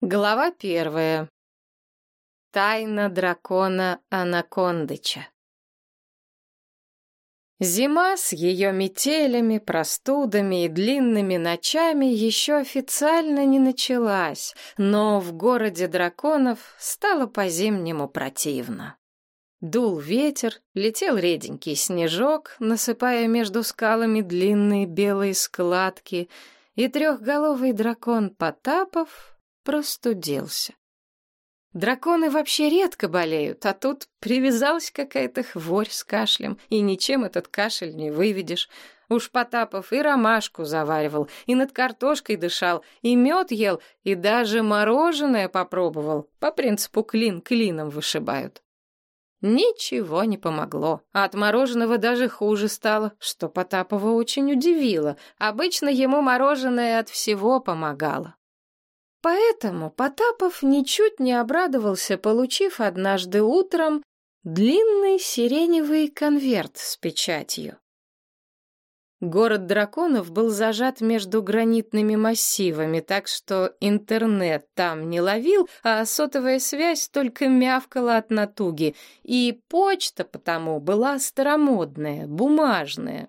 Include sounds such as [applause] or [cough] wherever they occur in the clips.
Глава первая. Тайна дракона Анакондыча. Зима с ее метелями, простудами и длинными ночами еще официально не началась, но в городе драконов стало по-зимнему противно. Дул ветер, летел реденький снежок, насыпая между скалами длинные белые складки, и трехголовый дракон Потапов простудился. Драконы вообще редко болеют, а тут привязалась какая-то хворь с кашлем, и ничем этот кашель не выведешь. Уж Потапов и ромашку заваривал, и над картошкой дышал, и мед ел, и даже мороженое попробовал. По принципу клин клином вышибают. Ничего не помогло. А от мороженого даже хуже стало, что Потапова очень удивило. Обычно ему мороженое от всего помогало. Поэтому Потапов ничуть не обрадовался, получив однажды утром длинный сиреневый конверт с печатью. Город драконов был зажат между гранитными массивами, так что интернет там не ловил, а сотовая связь только мявкала от натуги, и почта потому была старомодная, бумажная.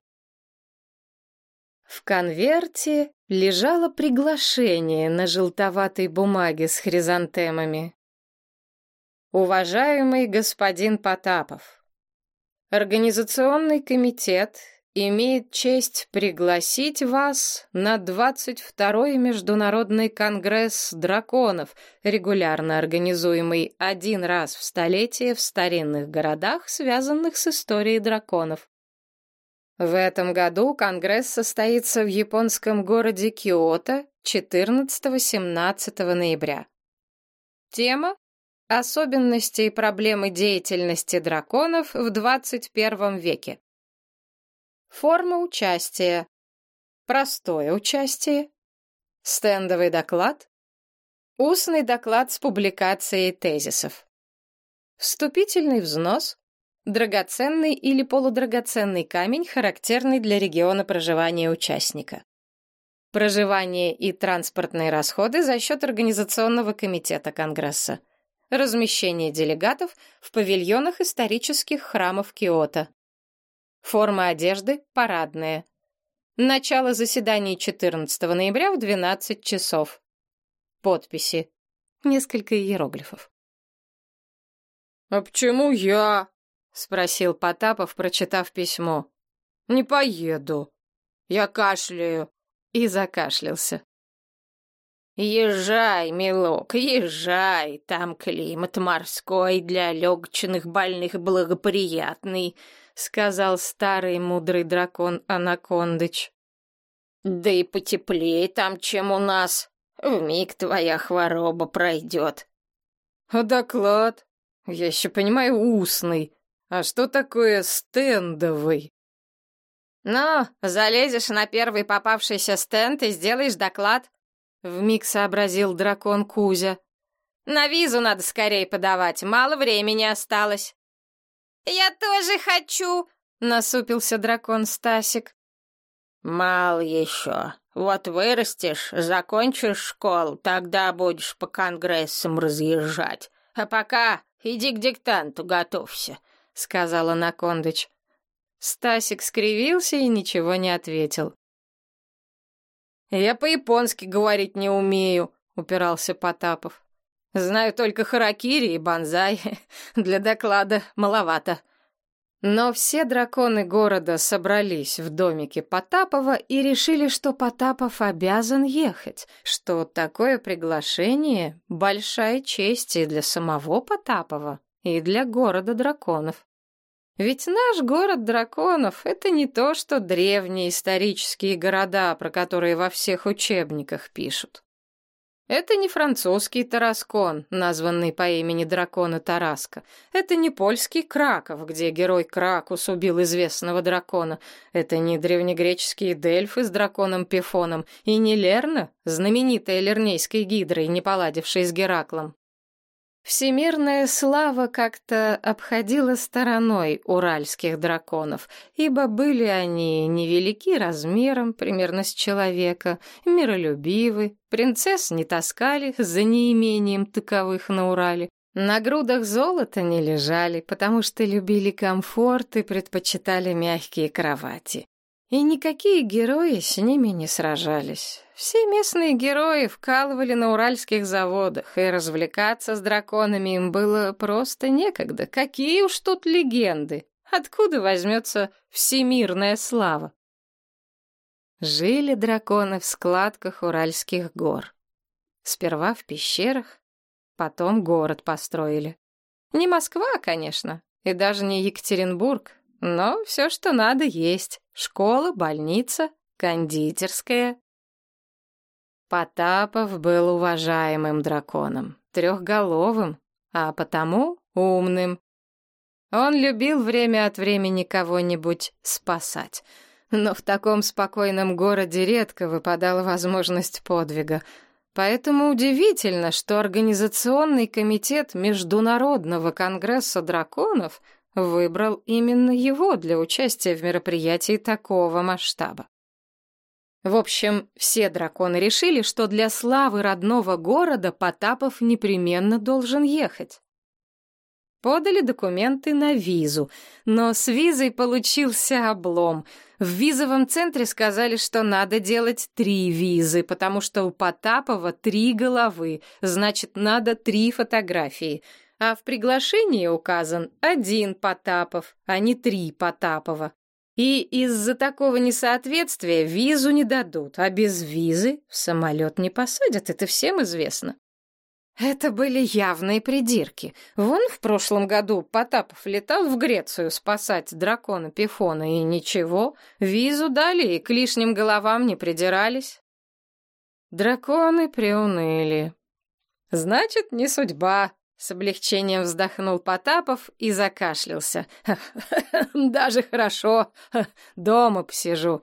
В конверте лежало приглашение на желтоватой бумаге с хризантемами. Уважаемый господин Потапов, Организационный комитет имеет честь пригласить вас на 22-й Международный конгресс драконов, регулярно организуемый один раз в столетие в старинных городах, связанных с историей драконов. В этом году Конгресс состоится в японском городе Киото 14-17 ноября. Тема Особенности и проблемы деятельности драконов в 21 веке. Форма участия. Простое участие. Стендовый доклад. Устный доклад с публикацией тезисов. Вступительный взнос. Драгоценный или полудрагоценный камень, характерный для региона проживания участника. Проживание и транспортные расходы за счет Организационного комитета Конгресса. Размещение делегатов в павильонах исторических храмов Киото. Форма одежды парадная. Начало заседаний 14 ноября в 12 часов. Подписи. Несколько иероглифов. «А почему я?» — спросил Потапов, прочитав письмо. «Не поеду. Я кашляю». И закашлялся. «Езжай, милок, езжай, там климат морской для легочных больных благоприятный», — сказал старый мудрый дракон Анакондыч. «Да и потеплее там, чем у нас. Вмиг твоя хвороба пройдет». «А доклад? Я еще понимаю устный. А что такое стендовый? Ну, залезешь на первый попавшийся стенд и сделаешь доклад. Вмиг сообразил дракон Кузя. На визу надо скорее подавать, мало времени осталось. Я тоже хочу, насупился дракон Стасик. Мало еще. Вот вырастешь, закончишь школу, тогда будешь по конгрессам разъезжать. А пока иди к диктанту готовься сказал Анакондыч. Стасик скривился и ничего не ответил. «Я по-японски говорить не умею», — упирался Потапов. «Знаю только харакири и банзай. [laughs] Для доклада маловато». Но все драконы города собрались в домике Потапова и решили, что Потапов обязан ехать, что такое приглашение — большая честь и для самого Потапова, и для города драконов. Ведь наш город драконов — это не то, что древние исторические города, про которые во всех учебниках пишут. Это не французский Тараскон, названный по имени дракона Тараска. Это не польский Краков, где герой Кракус убил известного дракона. Это не древнегреческие Дельфы с драконом Пифоном. И не Лерна, знаменитая лернейской гидрой, не поладившей с Гераклом. Всемирная слава как-то обходила стороной уральских драконов, ибо были они невелики размером, примерно с человека, миролюбивы, принцесс не таскали за неимением таковых на Урале, на грудах золота не лежали, потому что любили комфорт и предпочитали мягкие кровати. И никакие герои с ними не сражались. Все местные герои вкалывали на уральских заводах, и развлекаться с драконами им было просто некогда. Какие уж тут легенды! Откуда возьмется всемирная слава? Жили драконы в складках Уральских гор. Сперва в пещерах, потом город построили. Не Москва, конечно, и даже не Екатеринбург, но все, что надо, есть. Школа, больница, кондитерская. Потапов был уважаемым драконом, трехголовым, а потому умным. Он любил время от времени кого-нибудь спасать. Но в таком спокойном городе редко выпадала возможность подвига. Поэтому удивительно, что Организационный комитет Международного конгресса драконов — выбрал именно его для участия в мероприятии такого масштаба. В общем, все драконы решили, что для славы родного города Потапов непременно должен ехать. Подали документы на визу, но с визой получился облом. В визовом центре сказали, что надо делать три визы, потому что у Потапова три головы, значит, надо три фотографии — а в приглашении указан один Потапов, а не три Потапова. И из-за такого несоответствия визу не дадут, а без визы в самолет не посадят, это всем известно. Это были явные придирки. Вон в прошлом году Потапов летал в Грецию спасать дракона Пифона, и ничего, визу дали и к лишним головам не придирались. Драконы приуныли. Значит, не судьба, с облегчением вздохнул Потапов и закашлялся. [laughs] «Даже хорошо, дома посижу».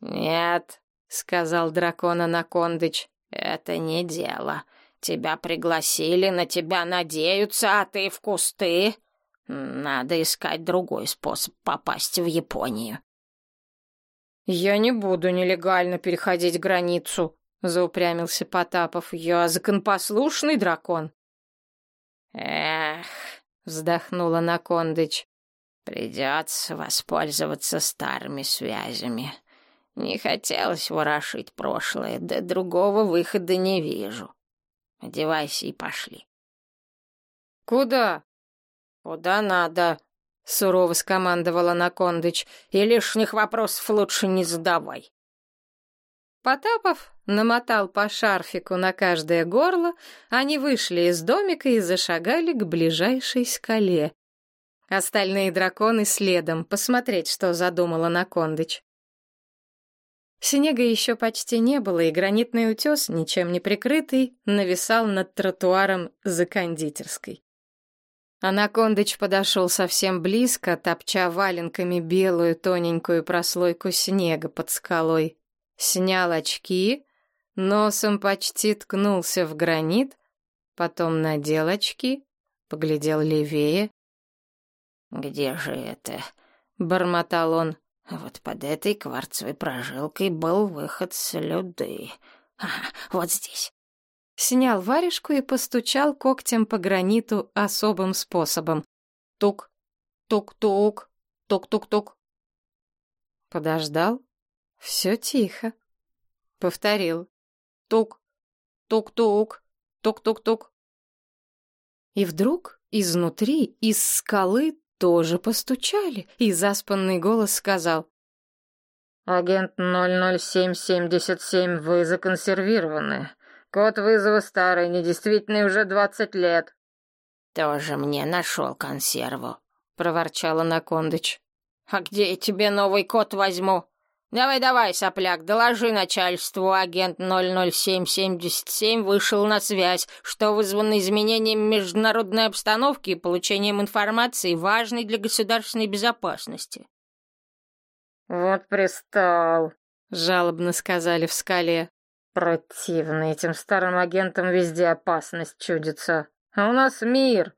«Нет», — сказал дракон Анакондыч, — «это не дело. Тебя пригласили, на тебя надеются, а ты в кусты. Надо искать другой способ попасть в Японию». «Я не буду нелегально переходить границу», — заупрямился Потапов. «Я законопослушный дракон». «Эх», — вздохнула Накондыч, — «придется воспользоваться старыми связями. Не хотелось ворошить прошлое, да другого выхода не вижу. Одевайся и пошли». «Куда?» «Куда надо», — сурово скомандовала Накондыч, — «и лишних вопросов лучше не задавай». Потапов намотал по шарфику на каждое горло, они вышли из домика и зашагали к ближайшей скале. Остальные драконы следом, посмотреть, что задумала Накондыч. Снега еще почти не было, и гранитный утес, ничем не прикрытый, нависал над тротуаром за кондитерской. Анакондыч подошел совсем близко, топча валенками белую тоненькую прослойку снега под скалой снял очки, носом почти ткнулся в гранит, потом надел очки, поглядел левее. «Где же это?» — бормотал он. «Вот под этой кварцевой прожилкой был выход слюды. Ага, вот здесь». Снял варежку и постучал когтем по граниту особым способом. Тук, тук-тук, тук-тук-тук. Подождал, все тихо. Повторил. Тук, тук-тук, тук-тук-тук. И вдруг изнутри, из скалы, тоже постучали, и заспанный голос сказал. «Агент 00777, вы законсервированы. Код вызова старый, недействительный уже двадцать лет». «Тоже мне нашел консерву», — проворчал Анакондыч. «А где я тебе новый код возьму?» «Давай-давай, сопляк, доложи начальству, агент 00777 вышел на связь, что вызвано изменением международной обстановки и получением информации, важной для государственной безопасности». «Вот пристал», — жалобно сказали в скале. «Противно, этим старым агентам везде опасность чудится. А у нас мир.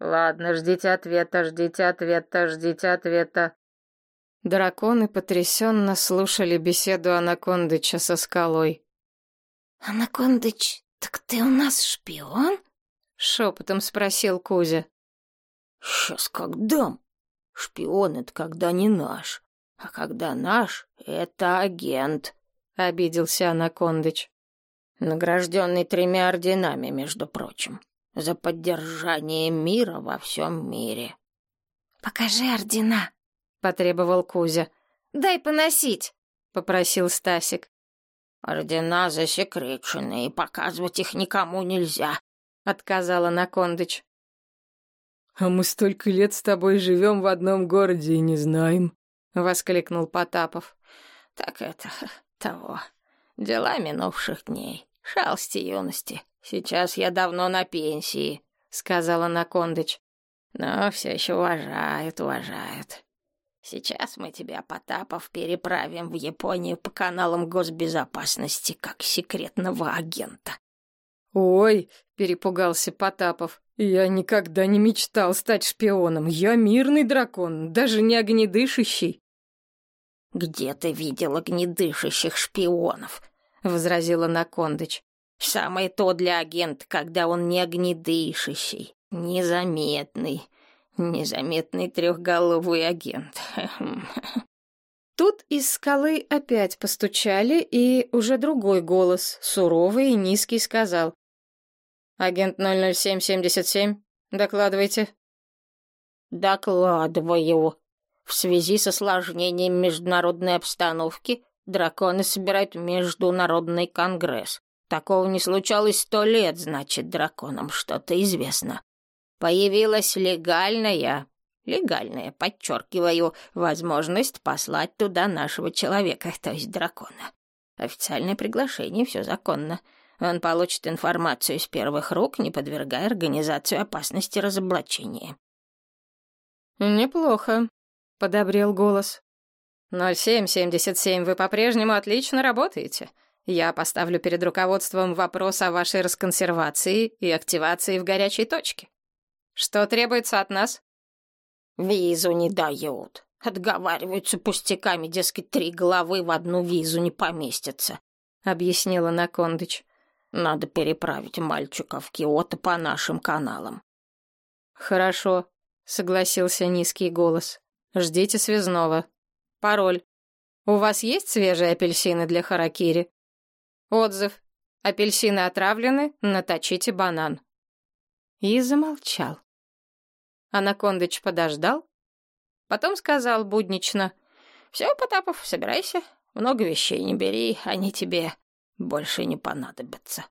Ладно, ждите ответа, ждите ответа, ждите ответа. Драконы потрясенно слушали беседу Анакондыча со скалой. «Анакондыч, так ты у нас шпион?» — шепотом спросил Кузя. «Сейчас как дам. Шпион — это когда не наш, а когда наш — это агент», — обиделся Анакондыч. «Награжденный тремя орденами, между прочим, за поддержание мира во всем мире». «Покажи ордена», — потребовал Кузя. «Дай поносить», — попросил Стасик. «Ордена засекречены, и показывать их никому нельзя», — отказал Анакондыч. «А мы столько лет с тобой живем в одном городе и не знаем», — воскликнул Потапов. «Так это [laughs] того. Дела минувших дней. Шалости юности. Сейчас я давно на пенсии», — сказала Накондыч. «Но все еще уважают, уважают. Сейчас мы тебя, Потапов, переправим в Японию по каналам госбезопасности как секретного агента». «Ой!» — перепугался Потапов. Я никогда не мечтал стать шпионом. Я мирный дракон, даже не огнедышащий. Где ты видел огнедышащих шпионов? возразила Накондыч. Самое то для агента, когда он не огнедышащий, незаметный, незаметный трехголовый агент. [laughs] Тут из скалы опять постучали, и уже другой голос, суровый и низкий, сказал. Агент 00777, докладывайте. Докладываю. В связи с осложнением международной обстановки драконы собирают международный конгресс. Такого не случалось сто лет, значит, драконам что-то известно. Появилась легальная, легальная, подчеркиваю, возможность послать туда нашего человека, то есть дракона. Официальное приглашение, все законно. Он получит информацию из первых рук, не подвергая организацию опасности разоблачения. «Неплохо», — подобрел голос. «0777, вы по-прежнему отлично работаете. Я поставлю перед руководством вопрос о вашей расконсервации и активации в горячей точке. Что требуется от нас?» «Визу не дают. Отговариваются пустяками, дескать, три головы в одну визу не поместятся», — объяснила Накондыч. Надо переправить мальчика в Киото по нашим каналам. Хорошо, согласился низкий голос. Ждите связного. Пароль. У вас есть свежие апельсины для харакири? Отзыв. Апельсины отравлены, наточите банан. И замолчал. Анакондыч подождал, потом сказал буднично. «Все, Потапов, собирайся. Много вещей не бери, они тебе больше не понадобятся.